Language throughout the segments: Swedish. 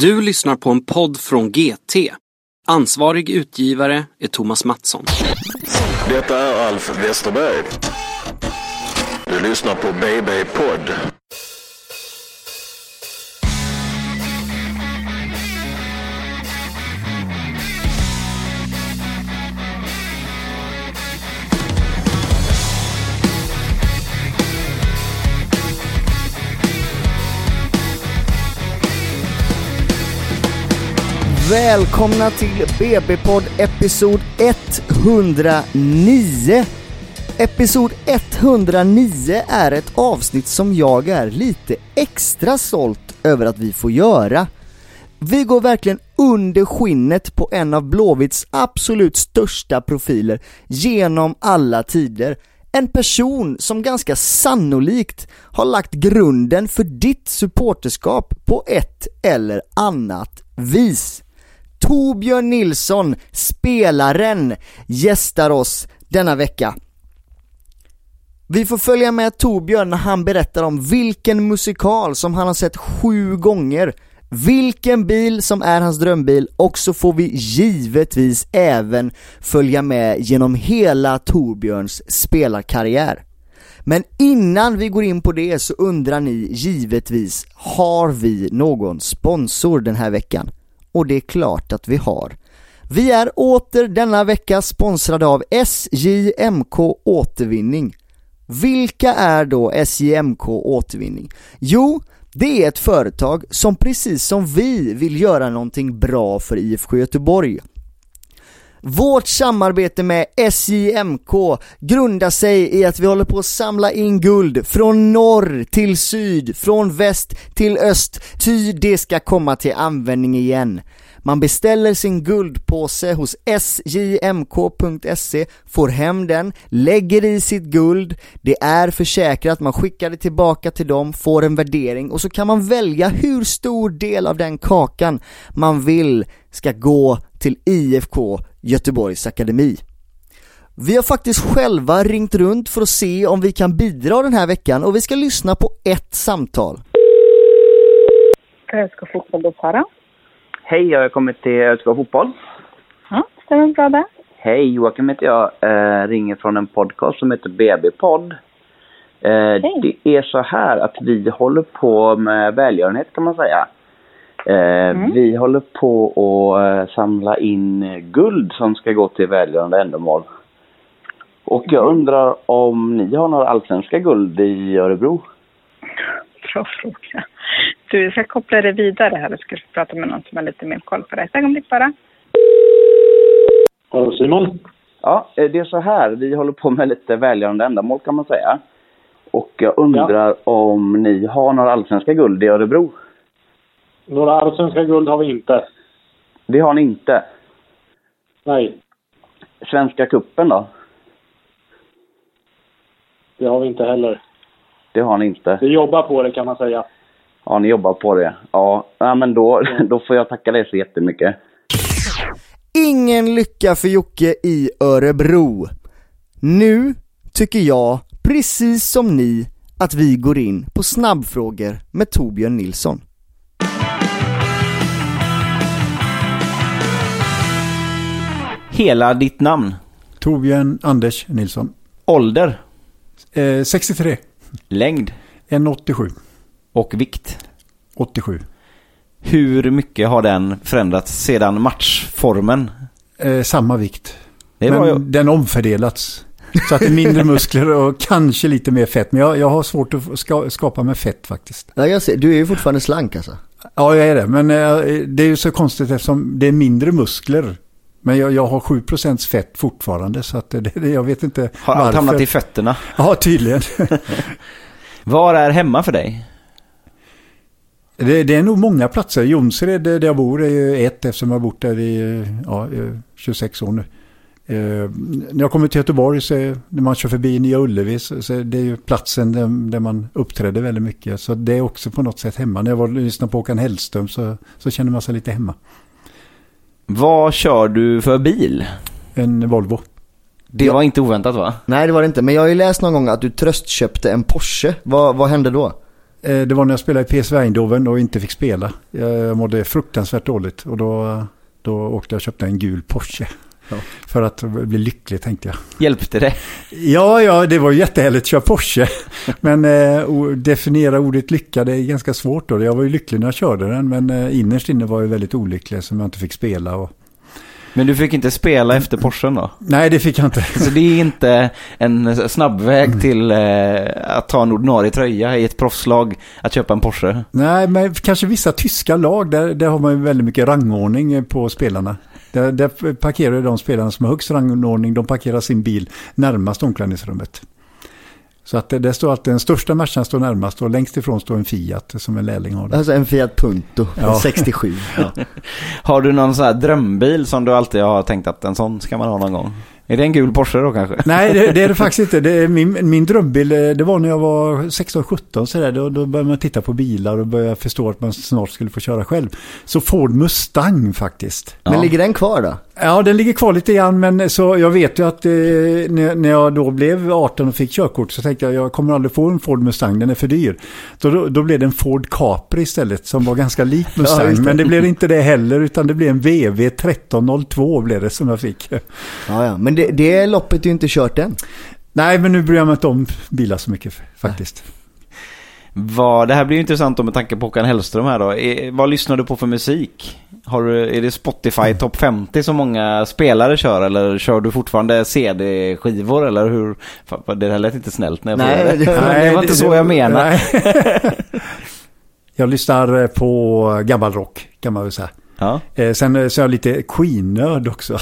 Du lyssnar på en podd från GT. Ansvarig utgivare är Thomas Mattsson. Detta är Alf Westerberg. Du lyssnar på BB Podd. Välkomna till BB-podd episod 109. Episod 109 är ett avsnitt som jag är lite extra stolt över att vi får göra. Vi går verkligen under skinnet på en av Blåvitts absolut största profiler genom alla tider. En person som ganska sannolikt har lagt grunden för ditt supporterskap på ett eller annat vis. Torbjörn Nilsson, spelaren, gästar oss denna vecka. Vi får följa med Torbjörn när han berättar om vilken musikal som han har sett sju gånger, vilken bil som är hans drömbil och så får vi givetvis även följa med genom hela Torbjörns spelarkarriär. Men innan vi går in på det så undrar ni givetvis, har vi någon sponsor den här veckan? Och det är klart att vi har. Vi är åter denna vecka sponsrade av SJMK Återvinning. Vilka är då SJMK Återvinning? Jo, det är ett företag som precis som vi vill göra någonting bra för IFK Göteborg. Vårt samarbete med SJMK grundar sig i att vi håller på att samla in guld från norr till syd, från väst till öst, ty det ska komma till användning igen. Man beställer sin guldpåse hos sjmk.se, får hem den, lägger i sitt guld, det är försäkrat, man skickar det tillbaka till dem, får en värdering och så kan man välja hur stor del av den kakan man vill ska gå till IFK Göteborgs Akademi. Vi har faktiskt själva ringt runt för att se om vi kan bidra den här veckan och vi ska lyssna på ett samtal. Älskar fotboll då, Sara. Hej, jag har kommit till Älskar fotboll. Ja, stämmer bra det. Hej, Joakim heter jag. Eh, ringer från en podcast som heter BB-podd. Eh, det är så här att vi håller på med välgörenhet kan man säga. Eh, Mm. Vi håller på att eh, samla in eh, guld som ska gå till välgörande ändamål. Och jag Mm. undrar om ni har några allsvenska guld i Örebro? Bra fråga. Du, jag ska koppla dig vidare här och ska prata med någon som har lite mer koll på det. Ett ögonblick bara. Hallå Simon? Ja, eh, det är så här. Vi håller på med lite välgörande ändamål kan man säga. Och jag undrar om ni har några allsvenska guld i Örebro? Några allsvenska guld har vi inte. Det har ni inte. Nej, Svenska kuppen då? det har vi inte heller. Det har ni inte. Vi jobbar på det kan man säga. Ja, ni jobbar på det. Ja, ja men då, då får jag tacka dig så jättemycket. Ingen lycka för Jocke i Örebro. Nu tycker jag, precis som ni, att vi går in på snabbfrågor med Torbjörn Nilsson. Hela ditt namn. Torbjörn Anders Nilsson. Ålder. Eh, 63. Längd. 1,87. Och vikt. 87. Hur mycket har den förändrats sedan matchformen? Eh, samma vikt. Det Men var ju... den omfördelats. Så att det är mindre muskler och kanske lite mer fett. Men jag, jag har svårt att ska, skapa med fett faktiskt. Ja, jag ser, du är ju fortfarande slank alltså. Ja, jag är det. Men eh, det är ju så konstigt eftersom det är mindre muskler. Men jag, jag har 7% fett fortfarande. Så att det, det, jag vet inte Har allt hamnat i fötterna? Ja, tydligen. Var är hemma för dig? Det, det är nog många platser. Jonsered där jag bor är ju ett eftersom jag har bott där i ja, eh, 26 år nu. Eh, när jag kommer till Göteborg så är, när man kör förbi Nya Ullevi så, så är det ju platsen där, där man uppträdde väldigt mycket. Så det är också på något sätt hemma. När jag var lyssnade på Håkan Hellström så, så känner man sig lite hemma. Vad kör du för bil? En Volvo. Det var inte oväntat va? Nej det var det inte, men jag har ju läst någon gång att du tröstköpte en Porsche. Vad, vad hände då? Eh, Det var när jag spelade i PSV Eindhoven och inte fick spela. Jag mådde fruktansvärt dåligt och då, då åkte jag och köpte en gul Porsche. För att bli lycklig tänkte jag. Hjälpte det? Ja, ja, det var jättehärligt att köra Porsche. Men eh, definiera ordet lycka, det är ganska svårt då. Jag var ju lycklig när jag körde den, men eh, innerst inne var jag väldigt olycklig som jag inte fick spela. Och... Men du fick inte spela efter Porschen då? Nej, det fick jag inte. Så det är inte en snabbväg till eh, att ta en ordinarie tröja i ett proffslag att köpa en Porsche? Nej, men kanske vissa tyska lag, där, där har man ju väldigt mycket rangordning på spelarna. Där, där parkerar de spelarna som har högst rangordning, de parkerar sin bil närmast omklädningsrummet. Så att det, det står att den största matchen står närmast och längst ifrån står en Fiat som en lärling har. Alltså en Fiat Punto, Ja. 67. Ja. Har du någon sån här drömbil som du alltid har tänkt att en sån ska man ha någon gång? Är det en gul Porsche då kanske? Nej, det, det är det faktiskt inte. Det är min, min drömbil, eh, det var när jag var 16-17 sådär. Då, då började man titta på bilar och började förstå att man snart skulle få köra själv. Så Ford Mustang faktiskt. Men ligger den kvar då? Ja, den ligger kvar lite grann, men så jag vet ju att eh, när, när jag då blev 18 och fick körkort så tänkte jag jag kommer aldrig få en Ford Mustang, den är för dyr. Så då, då blev det en Ford Capri istället som var ganska lik Mustang. just det. men det blev inte det heller, utan det blev en VV 1302 blev det som jag fick. Ja, ja. Men det, det loppet är ju inte kört än. Nej, men nu bryr jag mig inte om bilar så mycket faktiskt. Vad, det här blir ju intressant då med tanke på Håkan Hellström här då. Är, vad lyssnar du på för musik? Har du, är det Spotify topp 50 som många spelare kör eller kör du fortfarande CD-skivor eller hur? Fan, Det här lät inte snällt när jag Nej, det- det var inte så jag menade. Nej. jag lyssnar eh, på gammal rock, kan man väl säga. Ja. Eh, sen eh, så är jag lite Queen-nörd också.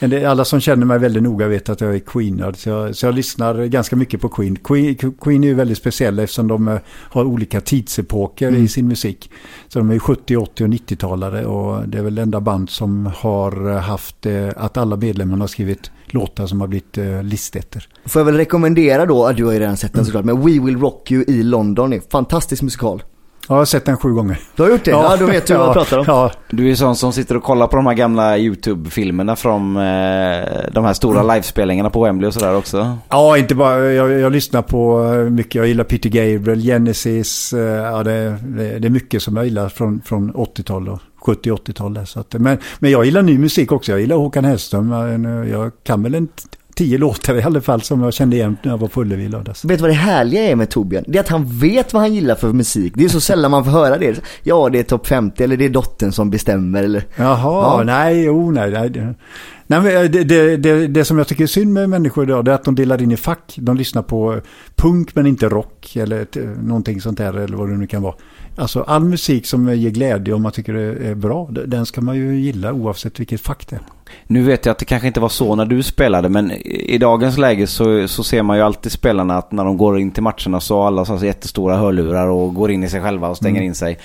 Det- Alla som känner mig väldigt noga vet att jag är Queen-nörd. Så jag, så jag lyssnar ganska mycket på Queen. Queen. Queen är ju väldigt speciella eftersom de eh, har olika tidsepoker i sin musik. Så de är ju 70, 80 och 90-talare och det är väl det enda band som har eh, haft eh, att alla medlemmarna har skrivit låtar som har blivit eh, listetter. Får jag väl rekommendera då, att du har ju redan sett den såklart, men We Will Rock You i London är fantastisk musikal. Ja, jag har sett den sju gånger. Du har gjort det? Ja, då vet du vad jag pratar om. Ja, Du är sån som sitter och kollar på de här gamla YouTube-filmerna från eh, de här stora livespelningarna på Wembley och sådär också. Ja, inte bara. Jag, jag lyssnar på eh, mycket. Jag gillar Peter Gabriel, Genesis. eh, Ja, det, det, det är mycket som jag gillar från, från 80-tal och 70-80-tal. där, Så att, men, men jag gillar ny musik också. Jag gillar Håkan Hellström. Jag, jag kan väl en t- tio låtar i alla fall som jag kände igen när jag var på Ullevi lördags. Vet du vad det härliga är med Torbjörn? Det är att han vet vad han gillar för musik. Det är så sällan man får höra det. Ja, det är topp 50 eller det är dottern som bestämmer eller... Jaha, Ja. nej, jo, nej. nej, nej eh, det, det, det, det som jag tycker är synd med människor idag är att de delar in i fack. De lyssnar på punk men inte rock eller någonting sånt där eller vad det nu kan vara. Alltså all musik som ger glädje och man tycker det är bra, den ska man ju gilla oavsett vilket fack det är. Nu vet jag att det kanske inte var så när du spelade, men i dagens läge så, så ser man ju alltid spelarna att när de går in till matcherna så har alla så jättestora hörlurar och går in i sig själva och stänger Mm. in sig.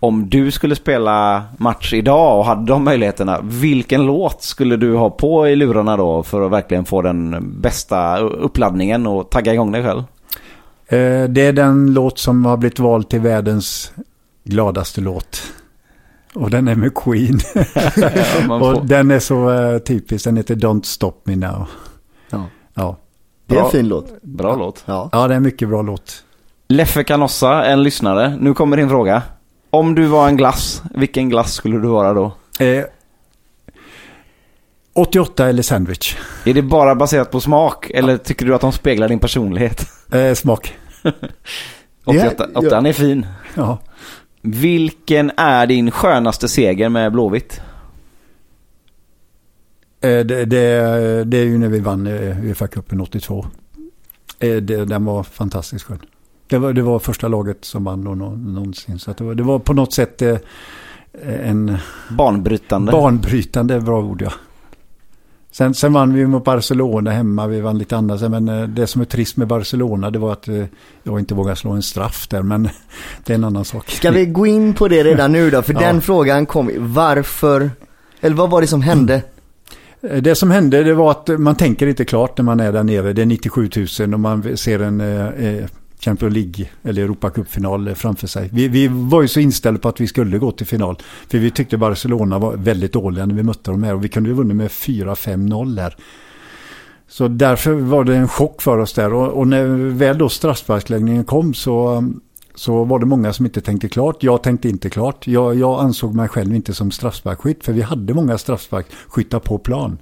Om du skulle spela match idag och hade de möjligheterna, vilken låt skulle du ha på i lurarna då för att verkligen få den bästa uppladdningen och tagga igång dig själv? Eh, Det är den låt som har blivit vald till världens gladaste låt. Och den är med Queen. får- och den är så eh, typisk, den heter Don't Stop Me Now. Ja. Ja. Det är en fin låt. Bra låt. Ja. ja, det är en mycket bra låt. Leffe Canossa, en lyssnare. Nu kommer din fråga. Om du var en glass, vilken glass skulle du vara då? Eh, 88 eller sandwich. Är det bara baserat på smak eller tycker du att de speglar din personlighet? Eh, smak. 88, Ja, 88 är fin. Ja. Vilken är din skönaste seger med Blåvitt? Eh, det, det, det är ju när vi vann eh, Uefa-cupen 82. Eh, det, den var fantastiskt skön. Det var, det var första laget som vann då nå- någonsin. Så det, var, det var på något sätt eh, en Banbrytande. banbrytande, bra ord ja. Sen, sen vann vi mot Barcelona hemma, vi vann lite annat. Men eh, det som är trist med Barcelona det var att eh, jag inte vågade slå en straff där. Men det är en annan sak. Ska vi gå in på det redan nu då? För Ja. den frågan kom Varför? Eller vad var det som hände? Eh, Det som hände det var att man tänker inte klart när man är där nere. Det är 97 000 och man ser en eh, Champions League eller Europacupfinal eh, framför sig. Vi, vi var ju så inställda på att vi skulle gå till final. För vi tyckte Barcelona var väldigt dåliga när vi mötte dem här och vi kunde ju vunnit med 4-5-0 där. Så därför var det en chock för oss där och, och när väl då straffsparksläggningen kom så, så var det många som inte tänkte klart. Jag tänkte inte klart. Jag, jag ansåg mig själv inte som straffsparkskytt. För vi hade många straffsparkskyttar på plan.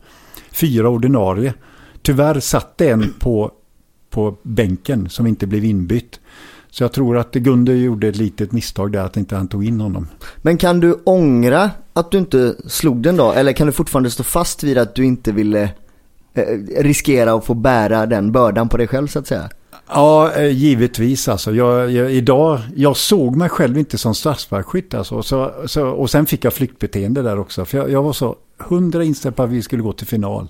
Fyra ordinarie. Tyvärr satt det en på, på bänken som inte blev inbytt. Så jag tror att Gunde gjorde ett litet misstag där att inte han tog in honom. Men kan du ångra att du inte slog den då? Eller kan du fortfarande stå fast vid att du inte ville eh, riskera att få bära den bördan på dig själv så att säga? Ja, eh, givetvis alltså. Jag, jag, idag, jag såg mig själv inte som straffsparksskytt alltså. Så, så, och sen fick jag flyktbeteende där också. För jag, jag var så hundra inställd på att vi skulle gå till final.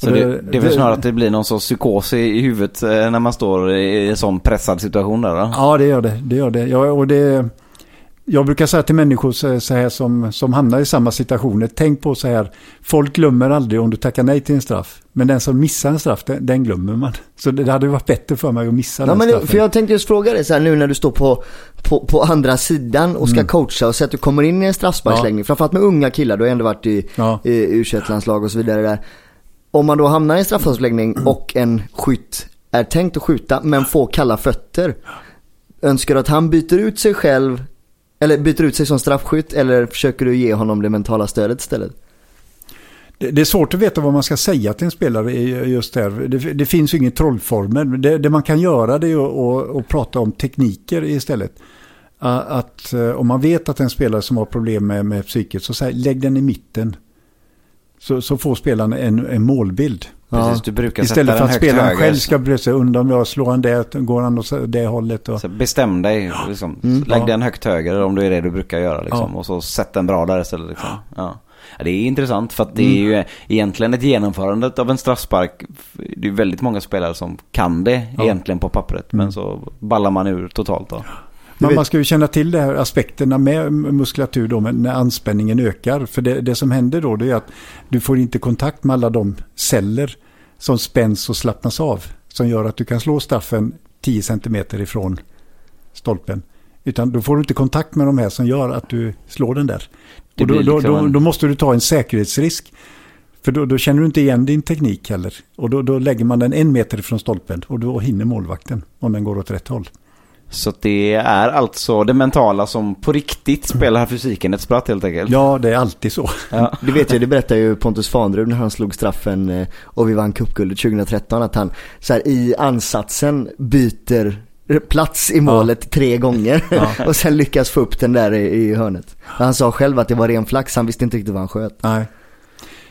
Så det, det, är väl snarare att det blir någon sorts psykos i, i huvudet eh, när man står i en sån pressad situation där då? Ja, det gör det. det, gör det. Ja, och det jag brukar säga till människor så här som, som hamnar i samma situationer, tänk på så här, folk glömmer aldrig om du tackar nej till en straff. Men den som missar en straff, den, den glömmer man. Så det, det hade varit bättre för mig att missa ja, den men straffen. För jag tänkte just fråga dig så här nu när du står på, på, på andra sidan och ska mm. coacha och säga att du kommer in i en straffsparksläggning. Ja. Framförallt med unga killar, du har ändå varit i, ja. i u och så vidare där. Om man då hamnar i en straffsparksläggning mm. och en skytt är tänkt att skjuta men får kalla fötter. Önskar du att han byter ut sig själv eller byter ut sig som straffskytt eller försöker du ge honom det mentala stödet istället? Det, det är svårt att veta vad man ska säga till en spelare just där. Det, det finns ju ingen trollformel. Det, det, man kan göra det är att, att prata om tekniker istället. Att eh, om man vet att en spelare som har problem med, med psyket så säg, lägg den i mitten. Så, så får spelaren en, en målbild. Precis, du brukar Istället sätta för att spelaren själv ska bry sig undan. Jag slår han det, går han åt det hållet. Och... Så bestäm dig. Liksom. Mm. Lägg ja. den högt höger om du är det du brukar göra. Liksom. Ja. Och så sätt den bra där istället. Liksom. Ja. Ja, det är intressant för att det är mm. ju egentligen ett genomförande av en straffspark. Det är väldigt många spelare som kan det egentligen på pappret. Men mm. så ballar man ur totalt då. Men man ska ju känna till de här aspekterna med muskulatur då, när anspänningen ökar. För det, det som händer då det är att du får inte kontakt med alla de celler som spänns och slappnas av. Som gör att du kan slå straffen 10 cm ifrån stolpen. Utan då får du inte kontakt med de här som gör att du slår den där. Och då, liksom då, då, då, måste du ta en säkerhetsrisk. För då, då, känner du inte igen din teknik heller. Och då, då lägger man den en meter ifrån stolpen och då hinner målvakten om den går åt rätt håll. Så det är alltså det mentala som på riktigt spelar fysiken ett spratt helt enkelt. Ja, det är alltid så. Ja. Det vet jag, det berättade ju Pontus Fanrud när han slog straffen eh, och vi vann cupguldet 2013 att han så här, i ansatsen byter plats i målet ja. tre gånger ja. och sen lyckas få upp den där i, i hörnet. Han sa själv att det var ren flax, han visste inte riktigt vad han sköt. Nej.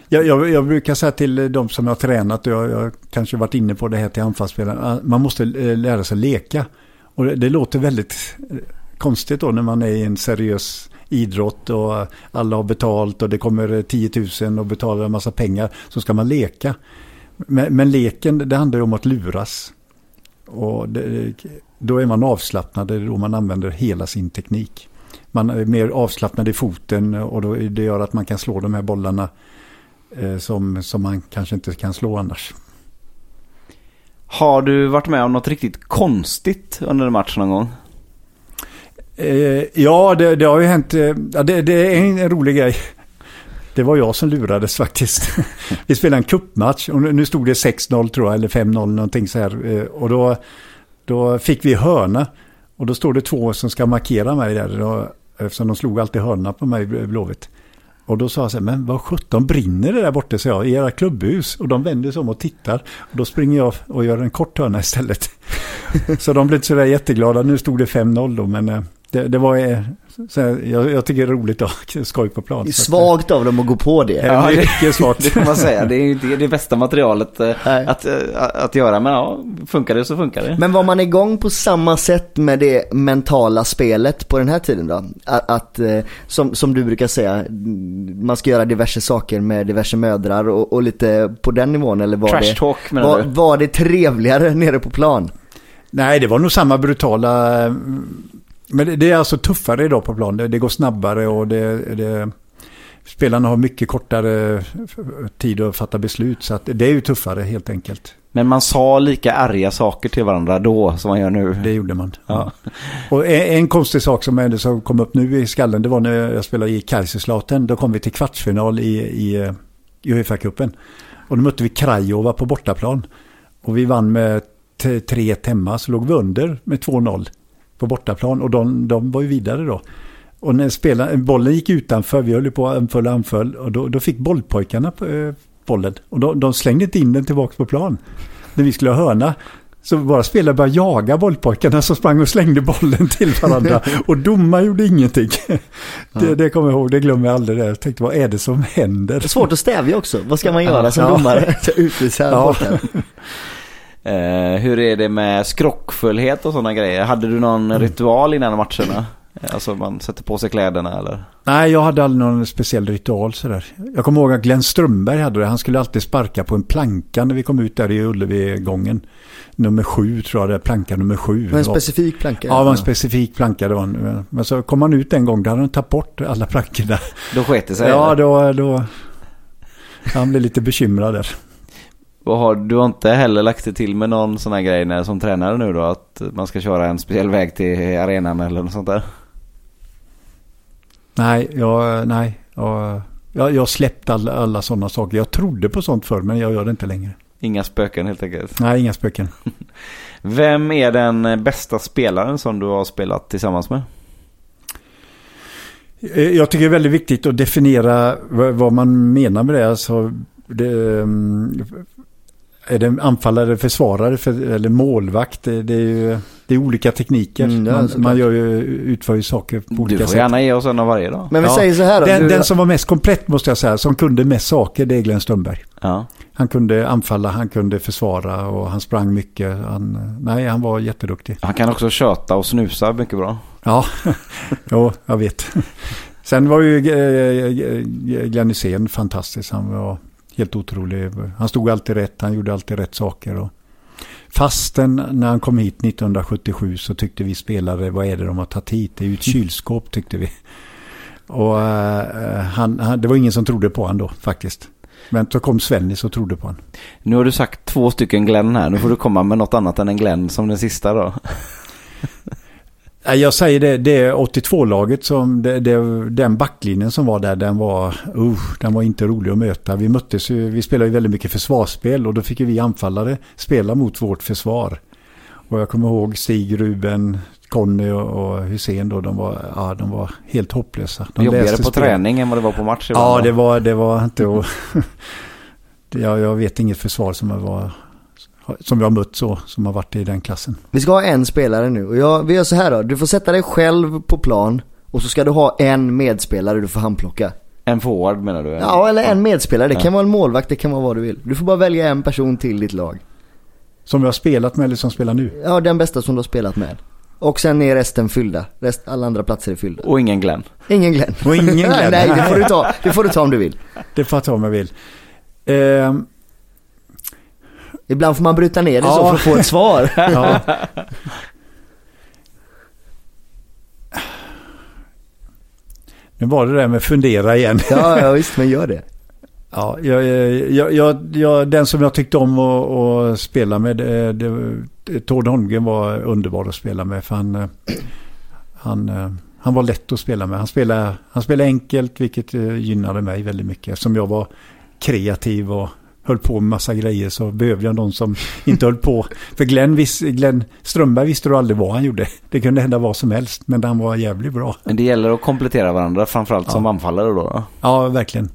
Jag, jag, jag, brukar säga till de som har tränat, och jag, jag kanske varit inne på det här till anfallsspelare, man måste eh, lära sig leka. Och det, det, låter väldigt konstigt då när man är i en seriös idrott och alla har betalt och det kommer 10 000 och betalar en massa pengar. Så ska man leka. Men, men leken det handlar ju om att luras. Och det, då är man avslappnad, det är då man använder hela sin teknik. Man är mer avslappnad i foten och då, det gör att man kan slå de här bollarna eh, som, som man kanske inte kan slå annars. Har du varit med om något riktigt konstigt under en match någon gång? Eh, ja, det, det, har ju hänt. Eh, ja, det, det, är en rolig grej. Det var jag som lurades faktiskt. Vi spelade en kuppmatch och nu stod det 6-0 tror jag, eller 5-0 någonting så här. Eh, och då, då fick vi hörna. Och då står det två som ska markera mig där. Då, eftersom de slog alltid hörna på mig, Blåvitt. Och då sa jag så här, men vad sjutton brinner det där borta, så jag, i era klubbhus? Och de vänder sig om och tittar. Och då springer jag och gör en kort hörna istället. så de blev inte så där jätteglada. Nu stod det 5-0 då, men eh, det, det var eh, så här, jag, jag, tycker det är roligt att skoj på plan. Det är svagt av dem att gå på det. Ja, mycket svagt. det får man säga. Det är inte det bästa materialet eh, att, att, att göra. Men ja, funkar det så funkar det. Men var man igång på samma sätt med det mentala spelet på den här tiden då? Att, att som, som du brukar säga, man ska göra diverse saker med diverse mödrar och, och lite på den nivån? Eller var Trash det, talk var? Var det trevligare nere på plan? Nej, det var nog samma brutala men det är alltså tuffare idag på plan. Det, går snabbare och det, det, spelarna har mycket kortare tid att fatta beslut. Så det är ju tuffare helt enkelt. Men man sa lika arga saker till varandra då som man gör nu. Det gjorde man. Ja. Och en, en, konstig sak som, är, som kom upp nu i skallen, det var när jag spelade i Kaiserslautern. Då kom vi till kvartsfinal i, i, i Uefa-cupen. Och då mötte vi Krajova på bortaplan. Och vi vann med 3-1 hemma, så låg vi under med 2-0 på bortaplan och de, de var ju vidare då. Och när spelaren, bollen gick utanför, vi höll ju på anföll och anföll och då, då fick bollpojkarna eh, bollen. Och de, de slängde inte in den tillbaka på plan när vi skulle ha hörna. Så våra spelare började jaga bollpojkarna som sprang och slängde bollen till varandra. Och domaren gjorde ingenting. Det, det kommer jag ihåg, det glömmer jag aldrig. Jag tänkte, vad är det som händer? Det är svårt att stävja också. Vad ska man göra som Ja. domare? Utvisa Ja. Eh, hur är det med skrockfullhet och sådana grejer? Hade du någon Mm. ritual innan matcherna? Alltså man sätter på sig kläderna eller? Nej, jag hade aldrig någon speciell ritual sådär. Jag kommer ihåg att Glenn Strömberg hade det. Han skulle alltid sparka på en planka när vi kom ut där i Ullevi-gången. Nummer sju tror jag det är, planka nummer sju. En specifik planka. Ja, det var en specifik planka. Det var en, men så kom han ut en gång, då hade han tagit bort alla plankorna. Då sket det sig? Ja, eller? då, då... Han blev lite bekymrad där. Och har, du har inte heller lagt det till med någon sån här grej när, som tränare nu då? Att man ska köra en speciell väg till arenan eller något sånt där? Nej, jag, nej, jag, jag, jag släppte alla, alla sådana saker. Jag trodde på sånt förr, men jag gör det inte längre. Inga spöken helt enkelt. Nej, inga spöken. Vem är den bästa spelaren som du har spelat tillsammans med? Eh, Jag tycker det är väldigt viktigt att definiera vad man menar med det. Alltså, det mm, är det anfallare, försvarare för, eller målvakt? Det, det är ju det är olika tekniker. Mm, är man, man gör ju, utför ju saker på Du olika får sätt. gärna ge oss en av varje då. Men vi Ja. säger så här då. Den, du, den som var mest komplett måste jag säga, som kunde mest saker, det är Glenn Strömberg. Ja. Han kunde anfalla, han kunde försvara och han sprang mycket. Han, nej, han var jätteduktig. Han kan också köta och snusa mycket bra. Ja, jo, jag vet. Sen var ju eh, Glenn Hysén fantastisk. Han var helt otrolig. Han stod alltid rätt, han gjorde alltid rätt saker. Och fastän när han kom hit 1977 så tyckte vi spelare, vad är det de har tagit hit? Det är ju ett kylskåp tyckte vi. Och uh, han, han, det var ingen som trodde på honom då faktiskt. Men så kom Svennis och trodde på honom. Nu har du sagt två stycken Glenn här. Nu får du komma med något annat än en Glenn som den sista då. Jag säger det, det är 82-laget som, det, det, den backlinjen som var där, den var, uh, den var inte rolig att möta. Vi möttes ju, vi spelade ju väldigt mycket försvarsspel och då fick ju vi anfallare spela mot vårt försvar. Och jag kommer ihåg Stig, Ruben, Conny och, Hussein då, de var, ja, de var helt hopplösa. De Jobbigare på spel. träning än vad det var på match. Ja, det var, det var inte att... Jag, jag vet inget försvar som var, som jag har mött så, som har varit i den klassen. Vi ska ha en spelare nu och jag, vi gör så här då. Du får sätta dig själv på plan och så ska du ha en medspelare du får handplocka. En forward menar du? Ja, eller en medspelare. Det kan vara en målvakt, det kan vara vad du vill. Du får bara välja en person till ditt lag. Som jag har spelat med eller som spelar nu. Ja, den bästa som du har spelat med. Och sen är resten fyllda. Rest, alla andra platser är fyllda. Och ingen Glenn. Ingen Glenn. Och ingen Glenn. nej, nej, det får du ta. Det får du ta om du vill. Det får jag ta om jag vill. Ehm, Ibland får man bryta ner det så Ja. för att få ett svar. ja. Nu var det där med fundera igen. ja, ja, visst, men gör det. Ja, jag, jag, jag, jag, den som jag tyckte om att, att spela med, det, det, Tord Holmgren var underbar att spela med. För han, eh, han, eh, han var lätt att spela med. Han spelade, han spelade enkelt, vilket eh, gynnade mig väldigt mycket. Eftersom jag var kreativ och höll på med massa grejer så behövde jag någon som inte höll på. För Glenn, vis, Glenn Strömberg visste du aldrig vad han gjorde. Det kunde hända vad som helst, men han var jävligt bra. Men det gäller att komplettera varandra, framförallt som anfallare då. då. Ja, verkligen.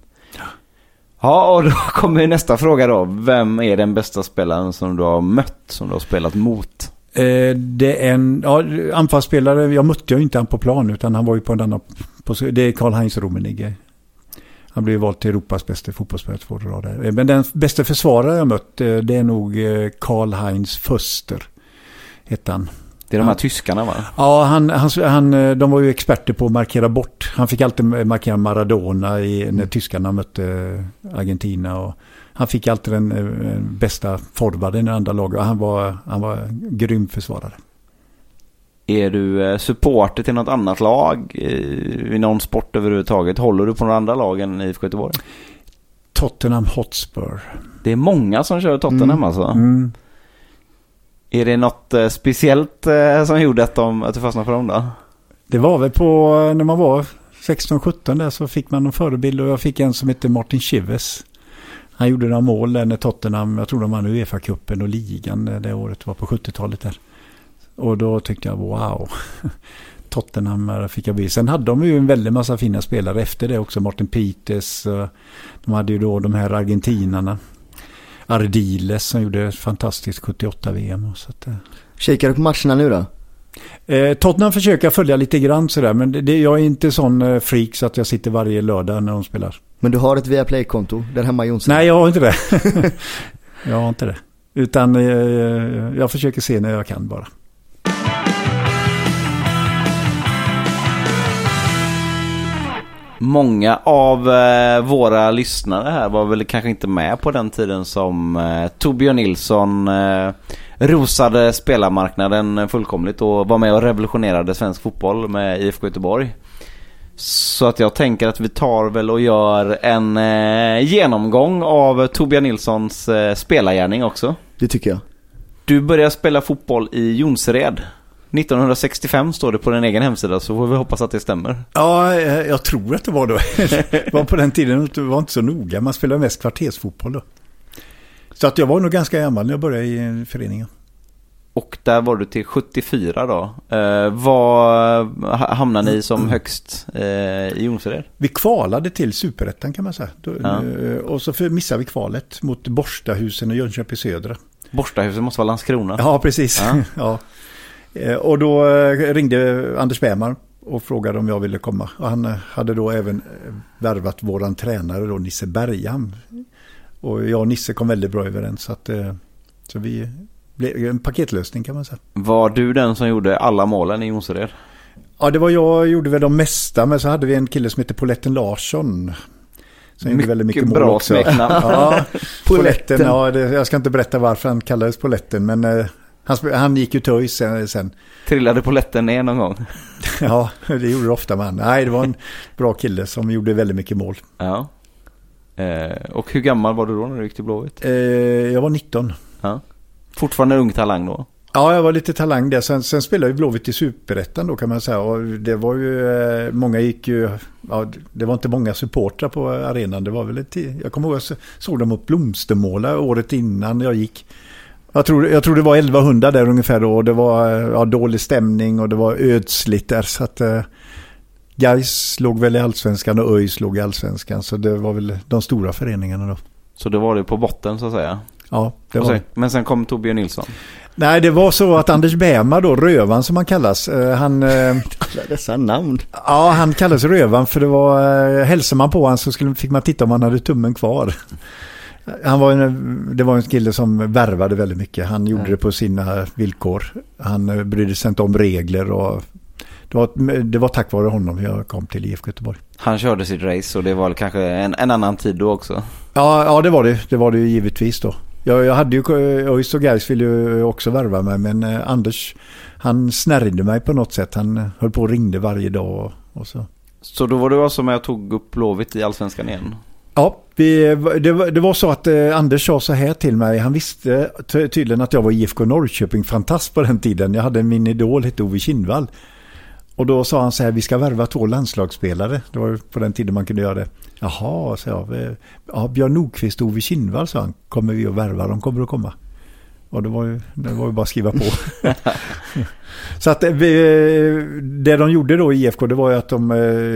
Ja, och då kommer nästa fråga då. Vem är den bästa spelaren som du har mött, som du har spelat mot? Eh, det är en ja, anfallsspelare, jag mötte ju inte han på plan utan han var ju på en annan position. Det är Karl-Heinz Rummenigge. Han blev vald till Europas bästa fotbollsspelare två rader. Men den bästa försvarare jag mött eh, det är nog eh, Karl-Heinz Förster. Hette han. Det är de här Ja. tyskarna va? Ja, han, han, han, eh, de var ju experter på att markera bort. Han fick alltid markera Maradona i, när tyskarna mötte Argentina. Och han fick alltid den bästa forwarden i andra. Och Han var, han var grym försvarare. Är du eh, supporter till något annat lag i, i någon sport överhuvudtaget? Håller du på några andra lag än IFK Göteborg? Tottenham Hotspur. Det är många som kör Tottenham Mm. alltså. Mm. Är det något eh, speciellt eh, som gjorde att, de, att du fastnade för dem då? Det var väl på när man var 16-17 där så fick man en förebild och jag fick en som hette Martin Chives. Han gjorde några mål där när Tottenham, jag tror de vann Uefa-cupen och ligan det året var på 70-talet där. Och då tyckte jag wow. Tottenham fick jag bli. Sen hade de ju en väldig massa fina spelare efter det också. Martin Peters. eh, De hade ju då de här argentinarna. Ardiles som gjorde ett fantastiskt 78 VM. och Så att, eh. Kikar du på matcherna nu då? Eh, Tottenham försöker jag följa lite grann sådär. Men det, jag är inte sån eh, freak så att jag sitter varje lördag när de spelar. Men du har ett Viaplay-konto där hemma i Jonsson? Nej, jag har inte det. jag har inte det. Utan eh, jag försöker se när jag kan bara. Många av eh, våra lyssnare här var väl kanske inte med på den tiden som eh, Torbjörn Nilsson eh, rosade spelarmarknaden fullkomligt och var med och revolutionerade svensk fotboll med IFK Göteborg. Så att jag tänker att vi tar väl och gör en eh, genomgång av Torbjörn Nilssons eh, spelargärning också. Det tycker jag. Du började spela fotboll i Jonsered. 1965 står det på din egen hemsida så får vi hoppas att det stämmer. Ja, eh, jag tror att det var då. det var på den tiden det var inte så noga. Man spelade mest kvartersfotboll då. Så att jag var nog ganska gammal när jag började i eh, föreningen. Och där var du till 74 då. Eh, vad ha- hamnade ni som högst eh, i Jonsered? Vi kvalade till superettan kan man säga. Ja. eh, Och så missade vi kvalet mot Borstahusen och Jönköping Södra. Borstahuset måste vara Landskrona. Ja, precis. Ja. Ja. Eh, Och då eh, ringde Anders Bähmar och frågade om jag ville komma. Och han eh, hade då även värvat våran tränare då, Nisse Bergham. Och jag och Nisse kom väldigt bra överens. Så, att, så vi blev en paketlösning kan man säga. Var du den som gjorde alla målen i Jonsered? Ja, det var jag gjorde väl de mesta. Men så hade vi en kille som heter Poletten Larsson. Som gjorde Mycket väldigt mycket mål bra också. smeknamn. Ja, Poletten. Poletten. Ja, det, jag ska inte berätta varför han kallades Poletten. Men eh, han, han gick ju ÖIS sen, sen. Trillade polletten ner någon gång? Ja, det gjorde det ofta man. Nej, det var en bra kille som gjorde väldigt mycket mål. Ja. Eh, och hur gammal var du då när du gick till Blåvitt? Eh, jag var 19. Ja. Fortfarande ung talang då? Ja, jag var lite talang där. Sen, sen spelade vi Blåvitt i Superettan då kan man säga. Och det var ju, eh, många gick ju, ja, det var inte många supportrar på arenan. Det var väl ett, jag kommer ihåg jag såg dem mot Blomstermåla året innan jag gick. Jag tror, jag tror det var 1100 där ungefär då. Och det var eh, ja, dålig stämning och det var ödsligt där. Så att eh, Gais låg väl i allsvenskan och ÖIS låg i allsvenskan. Så det var väl de stora föreningarna då. Så det var du på botten så att säga? Ja, det var sen, men sen kom Torbjörn Nilsson? Nej, det var så att Anders Bähmar då, Rövan som han kallas, eh, han, eh, Alla dessa namn. ja, han kallas Rövan för det var, hälsade man på honom så skulle, fick man titta om han hade tummen kvar. Han var en, det var en kille som värvade väldigt mycket. Han gjorde det på sina villkor. Han eh, brydde sig inte om regler och det var, det var tack vare honom jag kom till IFK Göteborg. Han körde sitt race och det var kanske en, en annan tid då också? Ja, ja, det var det. Det var det givetvis då. Jag, jag hade ju, ÖIS och Gais ville ju också värva mig, men eh, Anders, han snärjde mig på något sätt. Han höll på och ringde varje dag och, och så. Så då var du alltså med och tog upp Blåvitt i Allsvenskan igen? Ja, vi, det, var- det var så att eh, Anders sa så här till mig. Han visste tydligen att jag var IFK Norrköping-fantast på den tiden. Jag hade min idol, hette Ove Kindvall. Och då sa han så här, vi ska värva två landslagsspelare. Det var ju på den tiden man kunde göra det. Jaha, sa jag. Eh, ja, Björn Nordqvist och Ove Kindvall, sa han. Kommer vi att värva? De kommer att komma. Och det var ju, det var ju bara att skriva på. så att eh, vi, eh, det de gjorde då i IFK, det var ju att de,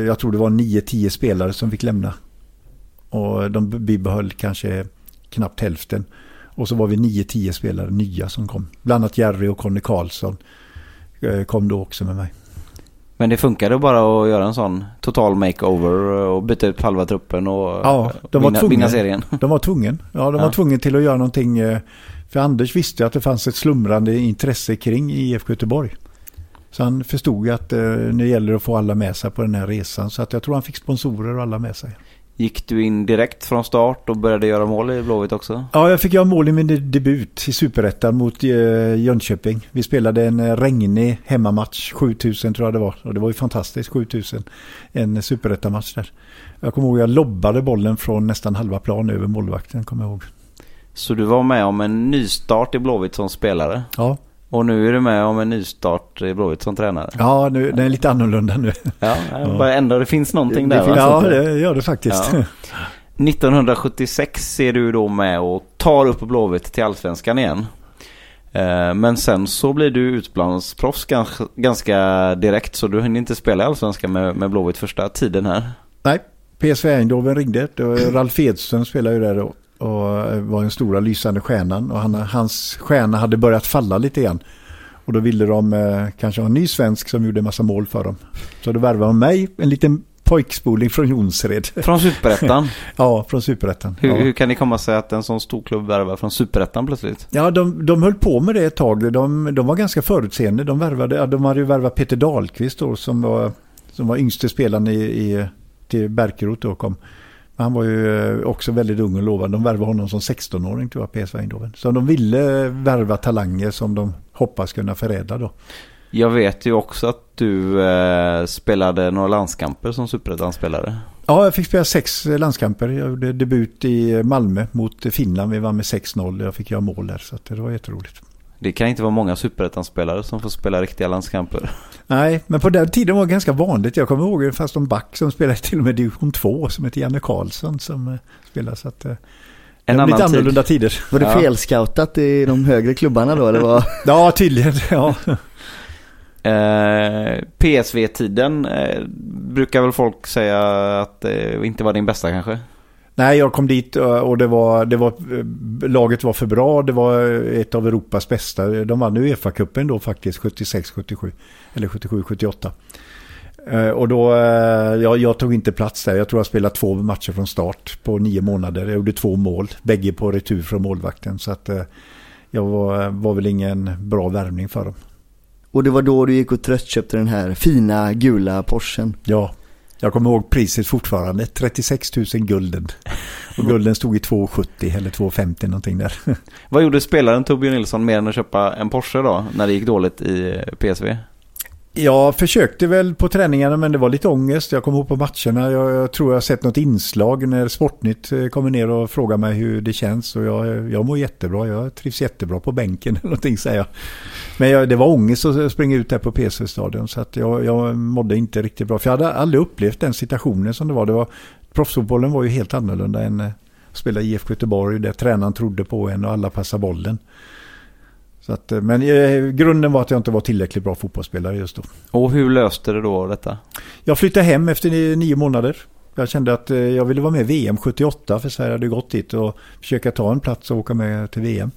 jag tror det var 9-10 spelare som fick lämna. Och de bibehöll kanske knappt hälften. Och så var vi 9-10 spelare nya som kom. Bland annat Jerry och Conny Karlsson eh, kom då också med mig. Men det funkade bara att göra en sån total makeover och byta ut halva truppen och Ja, de var vinna, vinna serien? De var tvungen. Ja, de Ja. var tvungna till att göra någonting. eh, För Anders visste att det fanns ett slumrande intresse kring IFK Göteborg. Så han förstod att eh, nu gäller det att få alla med sig på den här resan. Så att jag tror han fick sponsorer och alla med sig. Gick du in direkt från start och började göra mål i Blåvitt också? Ja, jag fick göra mål i min de- debut i Superettan mot eh, Jönköping. Vi spelade en eh, regnig hemmamatch, 7000 tror jag det var. Och det var ju fantastiskt, 7000. En Superettan-match där. Jag kommer ihåg jag lobbade bollen från nästan halva plan över målvakten, kommer jag ihåg. Så du var med om en nystart i Blåvitt som spelare? Ja, Och nu är du med om en nystart i Blåvitt som tränare? ja nu, den är lite annorlunda nu. Ja, bara ändå det finns någonting där det, ja, det gör det faktiskt. Ja. 1976 är du då med och tar upp Blåvitt till Allsvenskan igen. Eh, Men sen så blir du utlandsproffs ganska, direkt så du hinner inte spela i Allsvenskan med, med Blåvitt första tiden här. Nej, PSV Eindhoven ringde. Det Ralf Edström spelade ju där då. Och var den stora lysande stjärnan. Och han, hans stjärna hade börjat falla lite grann. Och då ville de eh, kanske ha en ny svensk som gjorde en massa mål för dem. Så då värvade de mig, en liten pojkspoling från Jonsered. Från Superettan. ja, från Superettan. Hur, ja. hur kan det komma sig att en sån stor klubb värvar från Superettan plötsligt? Ja, de, de höll på med det ett tag. De, de var ganska förutseende. De, värvade, de hade ju värvat Peter Dahlqvist då, som var, som var yngste spelaren i, i, till Berkerot då kom. Han var ju eh, också väldigt ung och lovande. De värvade honom som 16-åring tror jag, PSV Eindhoven. Så de ville värva talanger som de hoppas kunna förädla då. Jag vet ju också att du eh, spelade några landskamper som Superettan-spelare. Ja, jag fick spela sex landskamper. Jag gjorde debut i Malmö mot Finland. Vi vann med 6-0. Jag fick göra mål där, så det var jätteroligt. Det kan inte vara många Superettan-spelare som får spela riktiga landskamper. Nej, men på den tiden var det ganska vanligt. Jag kommer ihåg en fast en back som spelade till och med division 2 som heter Janne Karlsson som eh, spelade. Så att, eh, det En var lite annan tid. annorlunda tider. Var det Ja. felscoutat i de högre klubbarna då eller vad? Ja, tydligen. Ja. Eh, PSV-tiden eh, brukar väl folk säga att det inte var din bästa kanske? Nej, jag kom dit och och det var, det var, eh, laget var för bra. Det var ett av Europas bästa. De vann Uefa-cupen då faktiskt 76-77. Eller 77-78. Eh, Och då, eh, jag, jag tog inte plats där. Jag tror jag spelade två matcher från start på nio månader. Jag gjorde två mål, bägge på retur från målvakten. Så att eh, jag var, var väl ingen bra värvning för dem. Och det var då du gick och tröstköpte den här fina gula Porschen. Ja, jag kommer ihåg priset fortfarande. 36 000 gulden. Och gulden stod i 2,70 eller 2,50 någonting där. Vad gjorde spelaren Torbjörn Nilsson mer än att köpa en Porsche då? När det gick dåligt i PSV? Jag försökte väl på träningarna men det var lite ångest. Jag kom ihåg på matcherna. Jag, jag tror jag har sett något inslag när Sportnytt eh, kommer ner och frågar mig hur det känns. Och jag, jag mår jättebra. Jag trivs jättebra på bänken eller någonting säger jag. Men jag, det var ångest att springa ut där på PSV-stadion. Så att jag, jag mådde inte riktigt bra. För jag hade aldrig upplevt den situationen som det var. Det var proffsfotbollen var ju helt annorlunda än att spela i IFK Göteborg. Där tränaren trodde på en och alla passade bollen. Så att, eh, men eh, grunden var att jag inte var tillräckligt bra fotbollsspelare just då. Och hur löste du då detta? Jag flyttade hem efter ni- nio månader. Jag kände att eh, jag ville vara med i VM 78 för Sverige hade gått dit och försöka ta en plats och åka med till VM.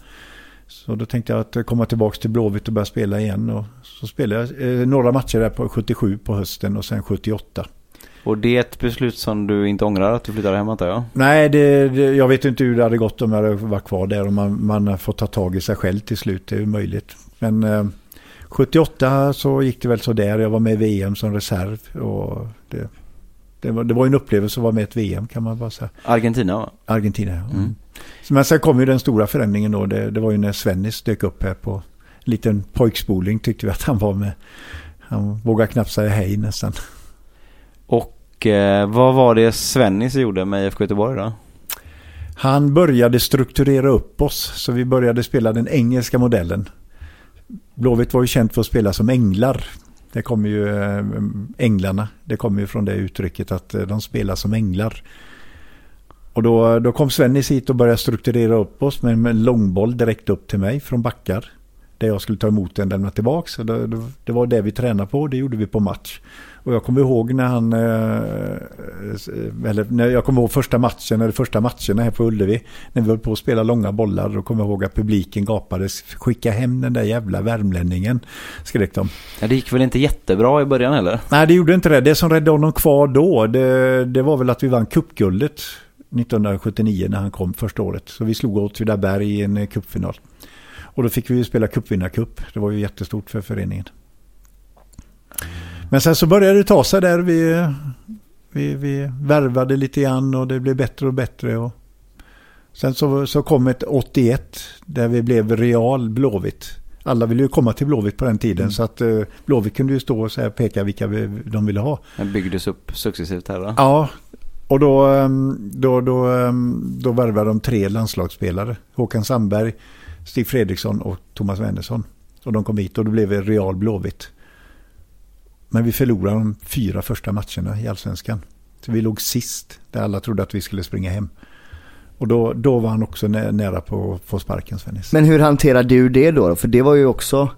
Så då tänkte jag att komma tillbaka till Blåvitt och börja spela igen. Och så spelade jag eh, några matcher där på 77 på hösten och sen 78. Och det är ett beslut som du inte ångrar att du flyttade hem antar jag? Nej, det, det, jag vet inte hur det hade gått om jag hade varit kvar där. Om man, man fått ta tag i sig själv till slut, det är möjligt. Men eh, 78 så gick det väl så där. Jag var med i VM som reserv. Och det, det, var, det var en upplevelse att vara med i ett VM kan man bara säga. Argentina va? Argentina, ja. Mm. Men sen kom ju den stora förändringen då. Det, det var ju när Svennis dök upp här på en liten pojkspoling tyckte vi att han var med. Han vågade knappt säga hej nästan. Och eh, vad var det Svennis gjorde med IFK Göteborg då? Han började strukturera upp oss så vi började spela den engelska modellen. Blåvitt var ju känt för att spela som änglar. Det kommer ju eh, änglarna. Det kommer ju från det uttrycket att eh, de spelar som änglar. Och då, då kom Svennis hit och började strukturera upp oss med en långboll direkt upp till mig från backar. Där jag skulle ta emot den och lämna tillbaka. Så det, det, det var det vi tränade på. Det gjorde vi på match. Och jag kommer ihåg när han... eh, Eller när jag kommer ihåg första matchen, eller första matcherna här på Ullevi. När vi höll på att spela långa bollar. Då kommer jag ihåg att publiken gapade. Skicka hem den där jävla värmlänningen. Skrek de. Ja, det gick väl inte jättebra i början heller? Nej, det gjorde inte det. Det som räddade honom kvar då, det, det var väl att vi vann cupguldet 1979 när han kom första året. Så vi slog Åtvidaberg i en eh, cupfinal. Och då fick vi ju spela cupvinnarcup. Det var ju jättestort för föreningen. Men sen så började det ta sig där. Vi, vi, vi värvade lite grann och det blev bättre och bättre. Och sen så, så kom ett 81 där vi blev Real Blåvitt. Alla ville ju komma till Blåvitt på den tiden så att eh, Blåvitt kunde ju stå och så peka vilka vi, de ville ha. Den byggdes upp successivt här då? Ja, och då, ehm, då, då, ehm, då värvade de tre landslagsspelare. Håkan Sandberg, Stig Fredriksson och Thomas Wennersson. Och de kom hit och då blev det Real Blåvitt. Men vi förlorade de fyra första matcherna i allsvenskan. Så vi låg sist, där alla trodde att vi skulle springa hem. Och då, då var han också nä, nära på att få sparken Svennis. Men hur hanterar du det då? För det var ju också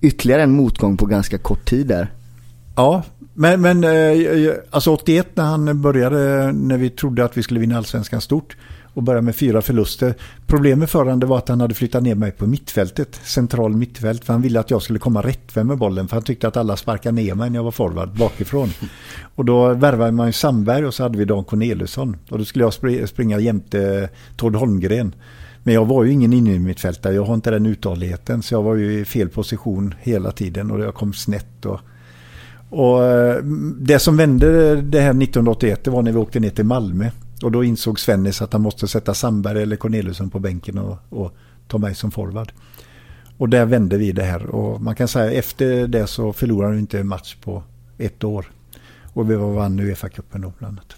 ytterligare en motgång på ganska kort tid där. Ja, men, men eh, alltså 81 när han började, när vi trodde att vi skulle vinna allsvenskan stort och började med fyra förluster. Problemet för honom var att han hade flyttat ner mig på mittfältet, central mittfält, för han ville att jag skulle komma rättvänd med bollen, för han tyckte att alla sparkade ner mig när jag var forward bakifrån. Och då värvade man Sandberg och så hade vi Dan Corneliusson. Och då skulle jag spr springa jämte Todd Holmgren. Men jag var ju ingen inne i mittfältare, jag har inte den uthålligheten, så jag var ju i fel position hela tiden och jag kom snett. Och, och eh, det som vände det här 1981 det var när vi åkte ner till Malmö. Och då insåg Svennis att han måste sätta Sandberg eller Corneliusson på bänken och, och ta mig som forward. Och där vände vi det här. Och man kan säga efter det så förlorade vi inte en match på ett år. Och vi vann Uefa-cupen då bland annat.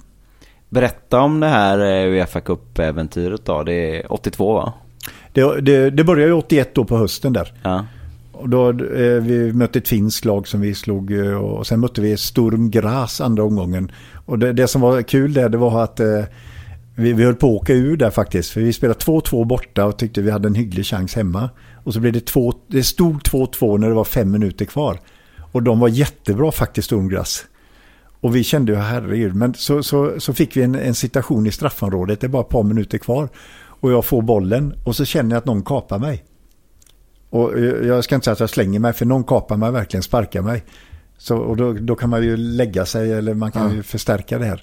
Berätta om det här eh, Uefa Cup-äventyret då. Det är 82 va? Det, det, det började ju 81 då på hösten där. Ja. Och då, eh, vi mötte ett finskt lag som vi slog eh, och sen mötte vi Sturm Graz andra omgången. Och det, det som var kul där det var att eh, vi, vi höll på att åka ur där faktiskt. För vi spelade 2-2 borta och tyckte vi hade en hygglig chans hemma. Och så blev det två, det stod 2-2 när det var fem minuter kvar. Och de var jättebra faktiskt Sturm Och vi kände ju herregud, men så, så, så fick vi en, en situation i straffområdet, det är bara ett par minuter kvar. Och jag får bollen och så känner jag att någon kapar mig. Och jag ska inte säga att jag slänger mig, för någon kapar mig verkligen, sparkar mig. Så, och då, då kan man ju lägga sig eller man kan Ja. ju förstärka det här.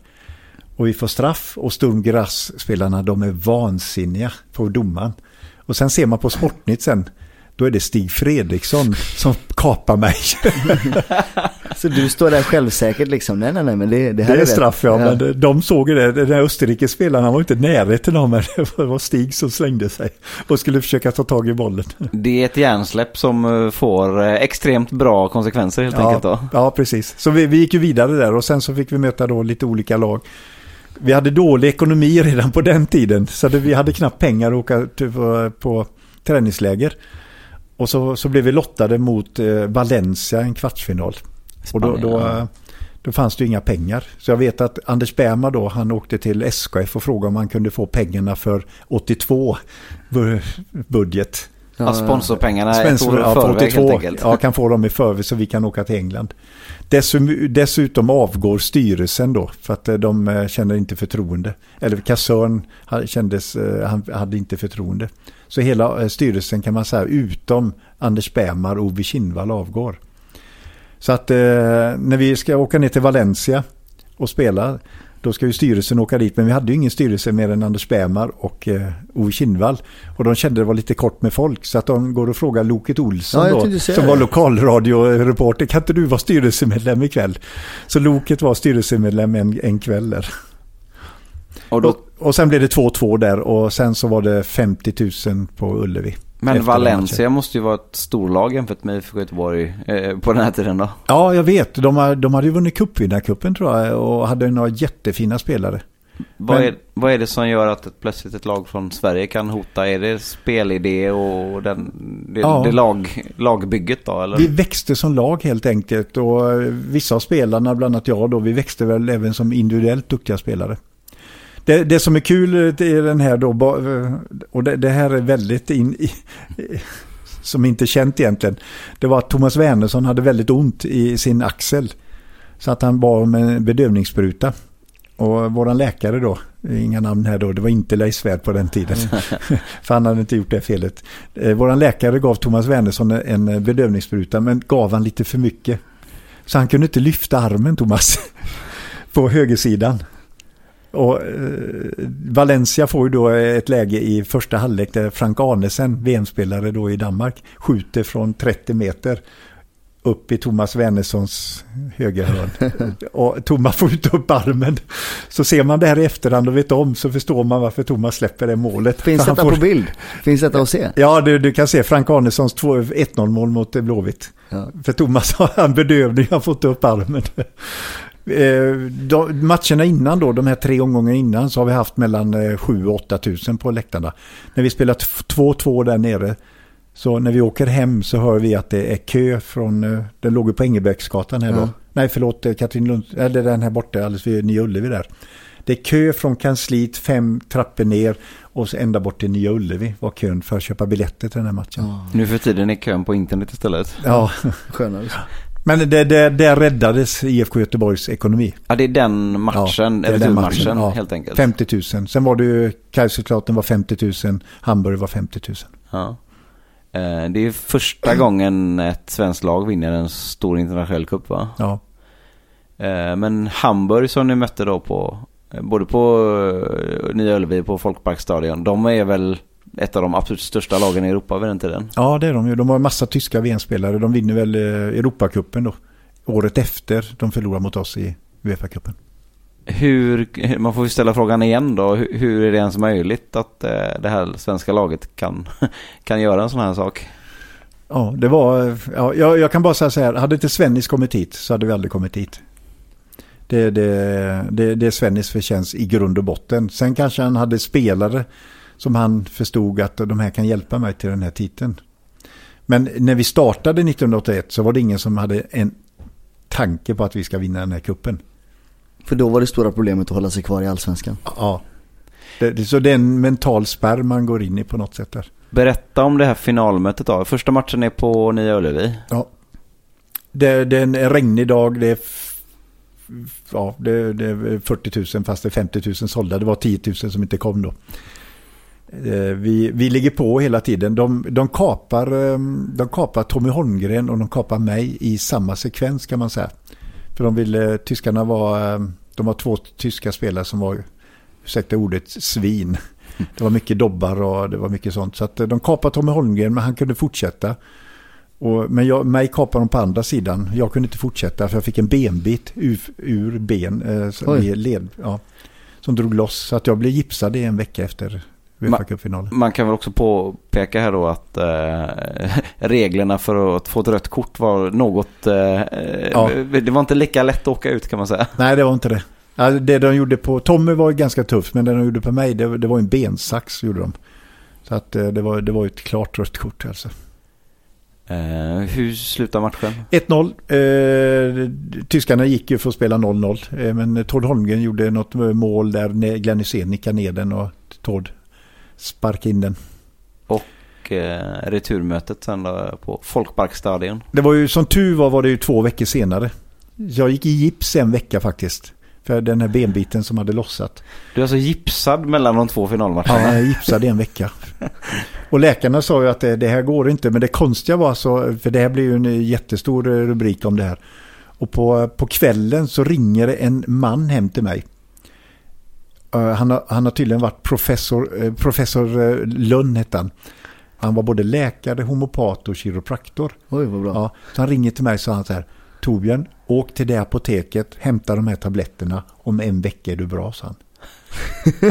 Och vi får straff och Sturm Graz-spelarna de är vansinniga på domaren. Och sen ser man på Sportnytt sen, då är det Stig Fredriksson som kapar mig. Så du står där självsäkert liksom, nej nej nej men det, det här Det är rätt. straff ja, men de såg ju det. Den där Österrike-spelaren, han var inte i närheten av mig. Det var Stig som slängde sig och skulle försöka ta tag i bollen. Det är ett hjärnsläpp som eh, får eh, extremt bra konsekvenser helt enkelt då. Ja, ja, precis. Så vi, vi gick ju vidare där och sen så fick vi möta då lite olika lag. Vi hade dålig ekonomi redan på den tiden, så det, vi hade knappt pengar att åka på, på träningsläger. Och så, så blev vi lottade mot eh, Valencia i en kvartsfinal. Och då, Spanien, då, ja. eh, då fanns det ju inga pengar. Så jag vet att Anders Bergman då, han åkte till SKF och frågade om han kunde få pengarna för 82 bu- budget. Ja, sponsorpengarna ett Sponsor- år i förväg 82. helt enkelt. Ja, kan få dem i förväg så vi kan åka till England. Dessum, dessutom avgår styrelsen då för att eh, de eh, känner inte förtroende. Eller kassörn ha- kändes, han hade inte förtroende. Så hela styrelsen kan man säga utom Anders Bämar och Ove Kinnvall avgår. Så att eh, när vi ska åka ner till Valencia och spela då ska ju styrelsen åka dit, men vi hade ju ingen styrelse mer än Anders Bämar och eh, Ove Kinnvall. Och de kände det var lite kort med folk, så att de går och frågar Loket Olsson Ja, jag då, som det. var lokalradioreporter, kan inte du vara styrelsemedlem ikväll? Så Loket var styrelsemedlem en, en kväll där. Och då, Och, och sen blev det 2-2 där och sen så var det 50 000 på Ullevi. Men Valencia måste ju vara ett storlag jämfört med IFK Göteborg eh, på den här tiden då. Ja, jag vet. De, har, de hade ju vunnit cupvinnarcupen tror jag och hade några jättefina spelare. Vad, Men- är, vad är det som gör att ett, plötsligt ett lag från Sverige kan hota? Är det spelidé och den, det, Ja. det lag, lagbygget då? Eller? Vi växte som lag helt enkelt och vissa av spelarna, bland annat jag då, vi växte väl även som individuellt duktiga spelare. Det, det som är kul i den här då, och det, det här är väldigt in, i, som inte är känt egentligen, det var att Thomas Wernersson hade väldigt ont i sin axel. Så att han bad om en bedövningsspruta. Och våran läkare då, inga namn här då, det var inte Leif Svärd på den tiden. För han hade inte gjort det felet. Eh, våran läkare gav Thomas Wernersson en bedövningsspruta men gav han lite för mycket. Så han kunde inte lyfta armen Thomas. på högersidan. Och eh, Valencia får ju då ett läge i första halvlek där Frank Arnesen, VM-spelare då i Danmark, skjuter från 30 meter upp i Thomas Wernerssons högerhörn. och Thomas får inte upp armen. Så ser man det här i efterhand och vet om så förstår man varför Thomas släpper det målet. Finns detta får- på bild? Finns detta att se? Ja, du, du kan se Frank Arnessons 2 1-0 mål mot Blåvitt. Ja. För Thomas har en bedövning, han har fått upp armen. Eh, de, matcherna innan då, de här tre omgångarna innan, så har vi haft mellan 7 och 8 tusen på läktarna. När vi spelat 2-2 där nere, så när vi åker hem så hör vi att det är kö från, eh, den låg ju på Engelbrektsgatan här då. Ja. Nej, förlåt, eh, Katrin Lund, eller den här borta, alldeles vid Nya Ullevi där. Det är kö från kansliet, fem trappor ner och så ända bort till Nya Ullevi var kön för att köpa biljetter till den här matchen. Ja, Nu för tiden är kön på internet istället. Skönare. Men det, det, där räddades IFK Göteborgs ekonomi. Ja, det är den matchen, det är ja, den matchen, ja. helt enkelt. 50 000. Sen var det ju Kaiserslautern var 50 000, Hamburg var 50 000. Ja. Eh, Det är första gången ett svenskt lag vinner en stor internationell cup va? Ja. Eh, Men Hamburg som ni mötte då på eh, både på Nya Ullevi på Folkparkstadion. De är väl ett av de absolut största lagen i Europa vid den tiden. ja, det är de ju. De har en massa tyska VM-spelare. De vinner väl eh, Europacupen då. Året efter de förlorar mot oss i Uefa-cupen. Hur, man får ju ställa frågan igen då. Hur, hur är det ens möjligt att eh, det här svenska laget kan, kan göra en sån här sak? Ja, det var... Ja, jag, jag kan bara säga så här. Hade inte Svennis kommit hit så hade vi aldrig kommit hit. Det, det, det, det är Svennis förtjänst i grund och botten. Sen kanske han hade spelare som han förstod att de här kan hjälpa mig till den här titeln. Men när vi startade 1981 så var det ingen som hade en tanke på att vi ska vinna den här kuppen. För då var det stora problemet att hålla sig kvar i allsvenskan. Ja. Det, så det är en mental spärr man går in i på något sätt där. Berätta om det här finalmötet då. Första matchen är på Nya Ullevi. Ja. Det, det är en regnig dag. Det är, ja, det, det är 40 000 fast det är 50 000 sålda. Det var 10 000 som inte kom då. Eh, Vi, vi ligger på hela tiden. De, de, kapar, eh, de kapar Tommy Holmgren och de kapar mig i samma sekvens kan man säga. För de ville, tyskarna var, eh, de var två tyska spelare som var, ursäkta ordet, svin. Det var mycket dobbar och det var mycket sånt. Så att eh, de kapade Tommy Holmgren men han kunde fortsätta. Och, men jag, mig kapade de på andra sidan. Jag kunde inte fortsätta för jag fick en benbit ur, ur ben. Eh, led, ja, som drog loss. Så att jag blev gipsad i en vecka efter Uefa Cup-finalen. Man kan väl också påpeka här då att eh, reglerna för att få ett rött kort var något... Eh, Ja. Det var inte lika lätt att åka ut kan man säga. Nej, det var inte det. Det de gjorde på Tommy var ganska tufft, men det de gjorde på mig, det, det var en bensax gjorde de. Så att eh, det var, det var ett klart rött kort alltså. Eh, hur slutar matchen? 1-0. Eh, tyskarna gick ju för att spela 0-0. Eh, men Tord Holmgren gjorde något mål där Glenn Hysén nickade ner den och Tord sparkade in den. Och eh, returmötet sen då på Folkparkstadion. Det var ju som tur var var det ju två veckor senare. Jag gick i gips en vecka faktiskt. För den här benbiten som hade lossat. Du är alltså gipsad mellan de två finalmatcherna? Ja, jag gipsade en vecka. Och läkarna sa ju att det, det här går inte. Men det konstiga var så, för det här blir ju en jättestor rubrik om det här. Och på, på kvällen så ringer en man hem till mig. Eh, han, har, han har tydligen varit professor, eh, professor uh, Lönn hette han. Han var både läkare, homopat och kiropraktor. Oj, vad bra. Ja, så han ringer till mig och sa han så här. Torbjörn, åk till det apoteket, hämta de här tabletterna. Om en vecka är du bra, sa han.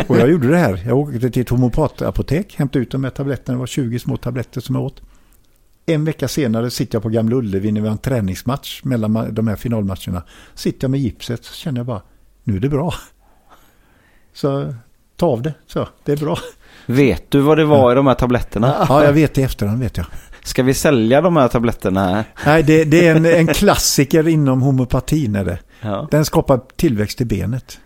och jag gjorde det här. Jag åkte till ett homopatapotek, hämtade ut de här tabletterna. Det var 20 små tabletter som jag åt. En vecka senare sitter jag på Gamla Ullevi när vi har en träningsmatch mellan de här finalmatcherna. Sitter jag med gipset så känner jag bara, nu är det bra. Så ta av det, så det är bra. Vet du vad det var i de här tabletterna? Ja, jag vet det i efterhand vet jag. Ska vi sälja de här tabletterna här? Nej, det, det är en, en klassiker inom homopatin är det. Ja. Den skapar tillväxt i benet.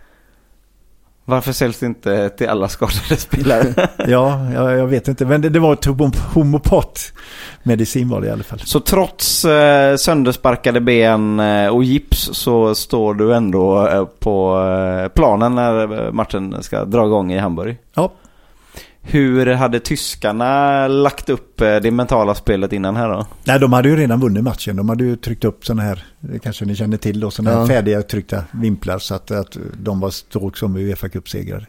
Varför säljs det inte till alla skadade spelare? Ja, jag, jag vet inte. Men det, det var ett homo- homopat medicin var det i alla fall. Så trots eh, söndersparkade ben eh, och gips så står du ändå eh, på eh, planen när matchen ska dra igång i Hamburg. Ja. Hur hade tyskarna lagt upp eh, det mentala spelet innan här då? Nej, de hade ju redan vunnit matchen. De hade ju tryckt upp sådana här, kanske ni känner till då, sådana här Ja. färdiga tryckta vimplar så att, att de var stråk som Uefa Cup-segrare.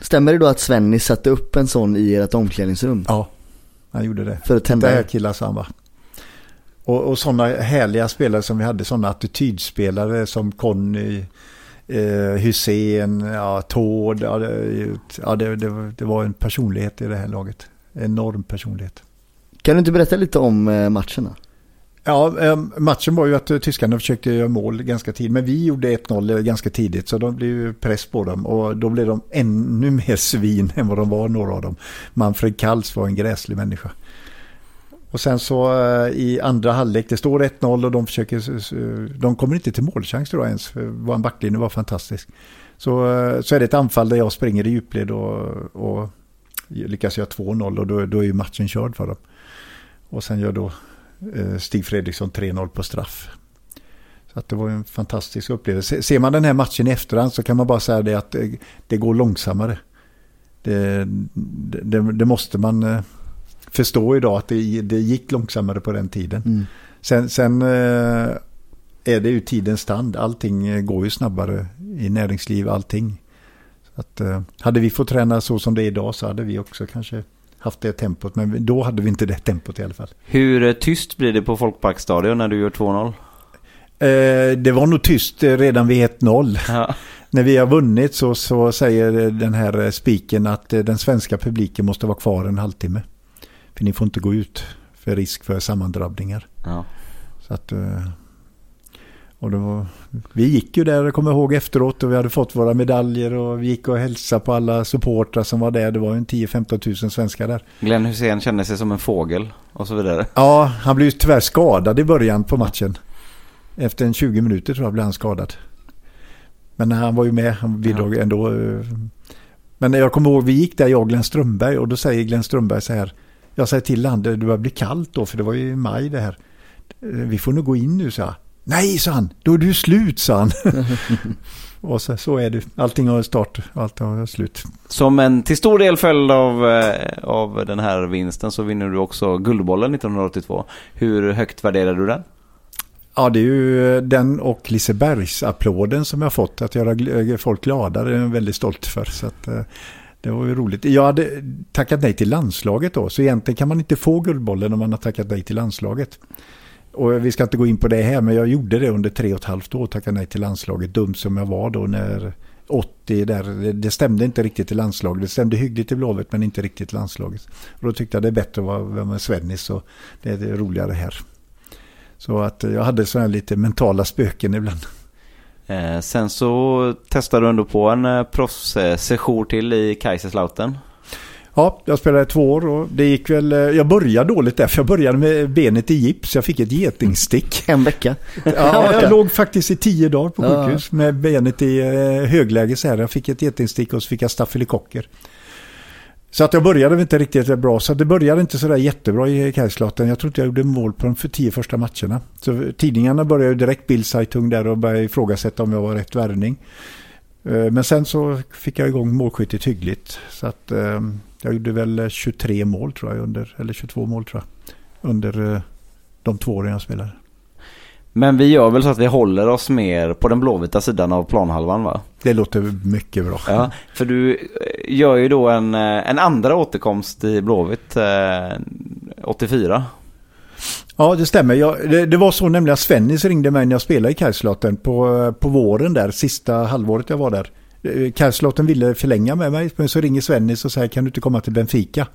Stämmer det då att Svenny satte upp en sån i ert omklädningsrum? Ja, han gjorde det. För att tända Det här killar sa han va. Och, och sådana härliga spelare som vi hade, sådana attitydspelare som Conny, eh, Hussein, ja, Tord. Ja, det, ja det, det, var- det var en personlighet i det här laget. Enorm personlighet. Kan du inte berätta lite om eh, matcherna? Ja, eh, matchen var ju att eh, tyskarna försökte göra mål ganska tidigt. Men vi gjorde 1-0 ganska tidigt så de blev press på dem. Och då blev de ännu mer svin än vad de var några av dem. Manfred Kals var en gräslig människa. Och sen så eh, i andra halvlek, det står 1-0 och de försöker, de kommer inte till målchans tror jag ens. för Vår backlinje var fantastisk. Så, eh, så är det ett anfall där jag springer i djupled och, och lyckas göra 2-0 och då, då är ju matchen körd för dem. Och sen gör då eh, Stig Fredriksson 3-0 på straff. Så att det var en fantastisk upplevelse. Ser man den här matchen i efterhand så kan man bara säga det att det, det går långsammare. Det, det, det, måste man eh, förstå idag att det, det gick långsammare på den tiden. Mm. Sen, sen eh, är det ju tidens stand. Allting eh, går ju snabbare i näringsliv, allting. Så att, hade vi fått träna så som det är idag så hade vi också kanske haft det tempot. Men då hade vi inte det tempot i alla fall. Hur tyst blir det på Folkparkstadion när du gör 2-0? Eh, det var nog tyst redan vid 1-0. Ja. När vi har vunnit så, så säger den här spiken att den svenska publiken måste vara kvar en halvtimme. För ni får inte gå ut för risk för sammandrabbningar. Ja. Så att, eh, och var, vi gick ju där, jag kommer ihåg efteråt, och vi hade fått våra medaljer och vi gick och hälsade på alla supportrar som var där. Det var ju 10-15 tusen svenskar där. Glenn Hussein kände sig som en fågel och så vidare. Ja, han blev ju tyvärr skadad i början på matchen. Efter en 20 minuter tror jag blev han skadad. Men han var ju med, han bidrog ändå. Eh. Men jag kommer ihåg, vi gick där, jag och Glenn Strömberg, och då säger Glenn Strömberg så här. Jag säger till honom, det börjar bli kallt då, för det var ju i maj det här. Eh, vi får nog gå in nu, sa Nej, sa han, då är du slut, sa han. och så, så är det, allting har start, allt har slut. Som en till stor del följd av, eh, av den här vinsten så vinner du också Guldbollen 1982. Hur högt värderar du den? Ja, det är ju den och Lisebergs-applåden som jag fått. Att göra folk glada, det är jag väldigt stolt för. Så att, eh, det var ju roligt. Jag hade tackat nej till landslaget då, så egentligen kan man inte få Guldbollen om man har tackat nej till landslaget. Och vi ska inte gå in på det här, men jag gjorde det under tre och ett halvt år, tackade nej till landslaget, dum som jag var då när 80 där, det stämde inte riktigt till landslaget. Det stämde hyggligt i Blåvitt men inte riktigt till landslaget. Och då tyckte jag det är bättre att vara med Svennis och det är roligare här. Så att jag hade sådana lite mentala spöken ibland. Eh, sen så testade du ändå på en eh, proffssession till i Kaiserslautern. Ja, jag spelade två år och det gick väl, eh, jag började dåligt där för jag började med benet i gips. Jag fick ett getingstick. En vecka? Ja, jag låg faktiskt i tio dagar på sjukhus ja. med benet i eh, högläge så här. Jag fick ett getingstick och så fick jag stafylokocker. Så att jag började inte riktigt bra. Så det började inte sådär jättebra i Kaiserslautern. Jag tror inte jag gjorde mål på de för tio första matcherna. Så tidningarna började direkt Bildzeitung där och började ifrågasätta om jag var rätt värvning. Eh, men sen så fick jag igång målskyttet hyggligt. Så att eh, jag gjorde väl eh, 23 mål tror jag, under, eller 22 mål tror jag, under de två åren jag spelade. Men vi gör väl så att vi håller oss mer på den blåvita sidan av planhalvan va? Det låter mycket bra. Ja, för du gör ju då en, en andra återkomst i Blåvitt eh, 84. Ja, det stämmer. Jag, det, det, var så nämligen att Svennis ringde mig när jag spelade i Kaiserslautern på, på våren där, sista halvåret jag var där. Eh, Kaiserslautern ville förlänga med mig, men så ringer Svennis och säger kan du inte komma till Benfica?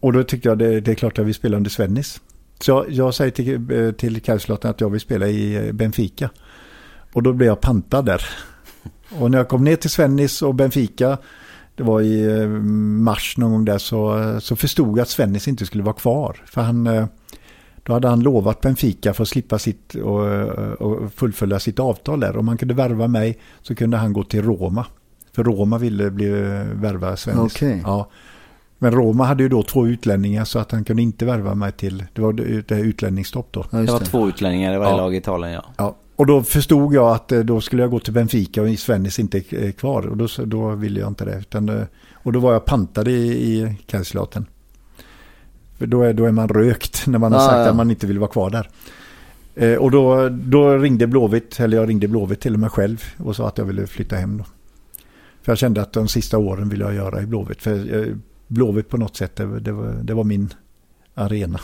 Och då tyckte jag det, det är klart att jag vill spela under Svennis. Så jag, jag säger till, eh, till Kaiserslautern att jag vill spela i eh, Benfica. Och då blev jag pantad där. Och när jag kom ner till Svennis och Benfica, det var i mars någon gång där, så, så förstod jag att Svennis inte skulle vara kvar. För han då hade han lovat Benfica för att slippa sitt och, och fullfölja sitt avtal där. Om han kunde värva mig så kunde han gå till Roma. För Roma ville bli värva Svennis. Okay. Ja. Men Roma hade ju då två utlänningar så att han kunde inte värva mig till, det var det utlänningsstopp då. Ja, det var två utlänningar i varje ja. lag i Italien ja. ja. Och då förstod jag att eh, då skulle jag gå till Benfica och Svennis inte är kvar. Och då, då ville jag inte det. Utan, eh, och då var jag pantad i, i Kaiserslautern. För då är, då är man rökt när man har sagt ja. att man inte vill vara kvar där. Eh, och då, då ringde Blåvitt, eller jag ringde Blåvitt till mig själv och sa att jag ville flytta hem då. För jag kände att de sista åren ville jag göra i Blåvitt. För eh, Blåvitt på något sätt, det, det, var, det var min arena.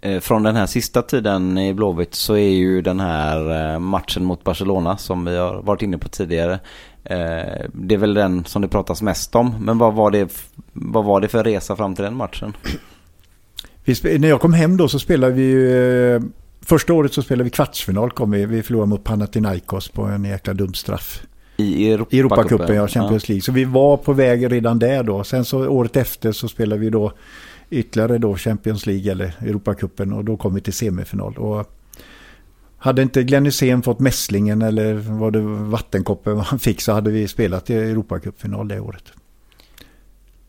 Eh, från den här sista tiden i Blåvitt så är ju den här eh, matchen mot Barcelona som vi har varit inne på tidigare. Eh, det är väl den som det pratas mest om. Men vad var det, vad var det för resa fram till den matchen? Vi, när jag kom hem då så spelade vi... Eh, första året så spelade vi kvartsfinal. Kom vi, vi förlorade mot Panathinaikos på en jäkla dum straff. I Europacupen? Ja. Champions League. Så vi var på väg redan där då. Sen så året efter så spelade vi då ytterligare då Champions League eller Europacupen och då kom vi till semifinal. Och Hade inte Glenn Hysén fått mässlingen eller var det vattenkoppen han fick så hade vi spelat i Europacupfinal det året.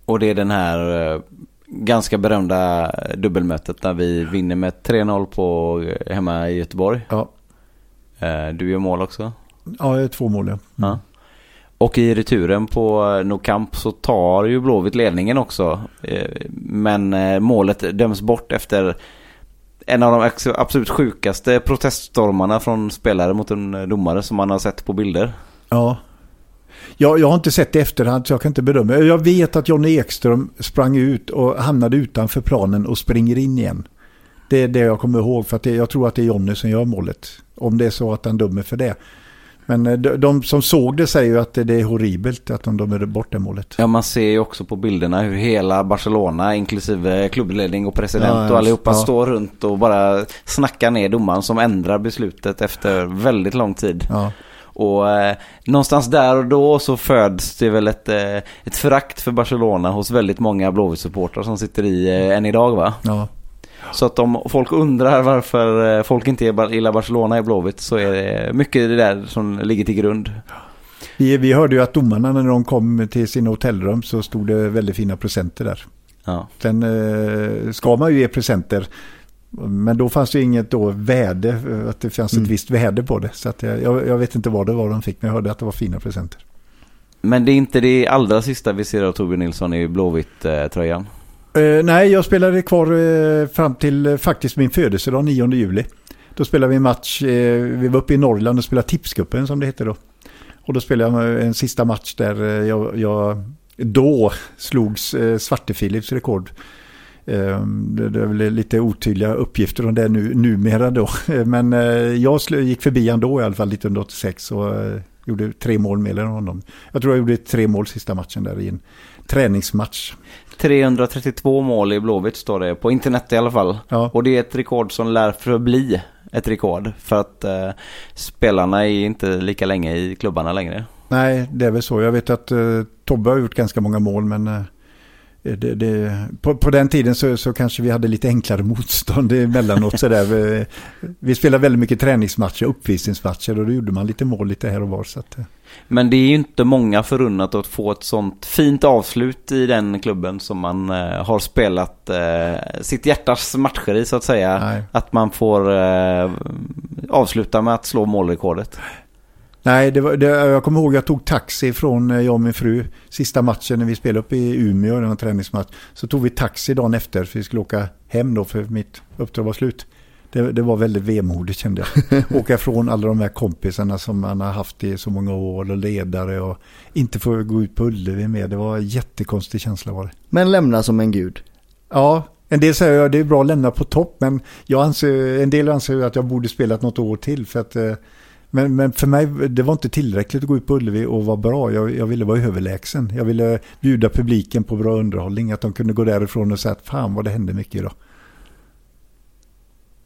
Och det är den här eh, ganska berömda dubbelmötet när vi vinner med 3-0 på eh, hemma i Göteborg. Ja, Eh, Du gör mål också. Ja två mål ja. Ja. Och i returen på eh, No Camp så tar ju Blåvitt ledningen också. Eh, Men eh, målet döms bort efter en av de absolut sjukaste proteststormarna från spelare mot en domare som man har sett på bilder. Ja. Jag, jag har inte sett det efterhand så jag kan inte bedöma. Jag vet att Johnny Ekström sprang ut och hamnade utanför planen och springer in igen. Det är det jag kommer ihåg för att det, jag tror att det är Johnny som gör målet. Om det är så att han dömer för det. Men eh, de, de som såg det säger ju att det, det är horribelt att de dömer bort det målet. Ja, man ser ju också på bilderna hur hela Barcelona, inklusive klubbledning och president Ja, och allihopa ja. står runt och bara snackar ner domaren som ändrar beslutet efter väldigt lång tid. Ja. Och eh, någonstans där och då så föds det väl ett, eh, ett förakt för Barcelona hos väldigt många Blåvitt-supportrar som sitter i eh, än idag va? Ja. Så att om folk undrar varför eh, folk inte gillar Barcelona i Blåvitt så är det mycket det där som ligger till grund. Vi, vi hörde ju att domarna när de kom till sina hotellrum så stod det väldigt fina presenter där. Ja. Sen eh, ska man ju ge presenter. Men då fanns det inget då värde, eh, att det fanns Mm. ett visst värde på det. Så att jag, jag, jag vet inte vad det var de fick, men jag hörde att det var fina presenter. Men det är inte det allra sista vi ser av Torbjörn Nilsson i Blåvitt-tröjan. Eh, Eh, nej, jag spelade kvar eh, fram till eh, faktiskt min födelsedag 9 juli. Då spelade vi en match, eh, vi var uppe i Norrland och spelade Tipscupen som det heter då. Och då spelade jag en sista match där eh, jag, jag då slogs Svarte Philips rekord. Ehm, det, det är väl lite otydliga uppgifter om det nu, numera då. Men jag sl- gick förbi han då i alla fall 1986 och gjorde tre mål mer än honom. Jag tror jag gjorde tre mål sista matchen där i en träningsmatch. 332 mål i Blåvitt står det på internet i alla fall. Ja. Och det är ett rekord som lär förbli ett rekord. För att eh, spelarna är inte lika länge i klubbarna längre. Nej, det är väl så. Jag vet att uh, Tobbe har gjort ganska många mål, men eh, det, det, på, på den tiden så, så kanske vi hade lite enklare motstånd emellanåt. Så där. Vi, vi spelade väldigt mycket träningsmatcher, uppvisningsmatcher och då gjorde man lite mål lite här och var. Så att, eh, Men det är ju inte många förunnat att få ett sånt fint avslut i den klubben som man eh, har spelat eh, sitt hjärtas matcher i så att säga. Nej. Att man får eh, avsluta med att slå målrekordet. Nej, det var, det, jag kommer ihåg att jag tog taxi från eh, jag och min fru sista matchen när vi spelade upp i Umeå, det var en träningsmatch. Så tog vi taxi dagen efter för vi skulle åka hem då för mitt uppdrag var slut. Det, det var väldigt vemodigt kände jag. Åka ifrån alla de här kompisarna som man har haft i så många år och ledare och inte få gå ut på Ullevi med. Det var en jättekonstig känsla var det. Men lämna som en gud. Ja, en del säger att det är bra att lämna på topp, men jag anser, en del anser att jag borde spelat något år till. För att, eh, men, men för mig det var inte tillräckligt att gå ut på Ullevi och vara bra. Jag, jag ville vara överlägsen. Jag ville bjuda publiken på bra underhållning. Att de kunde gå därifrån och säga att fan vad det hände mycket idag.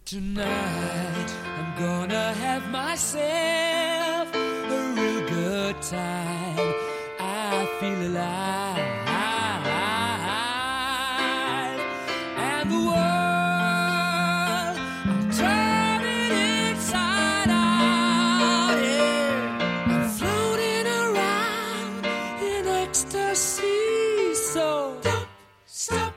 Tonight I'm gonna have myself a real good time. I feel alive. Stop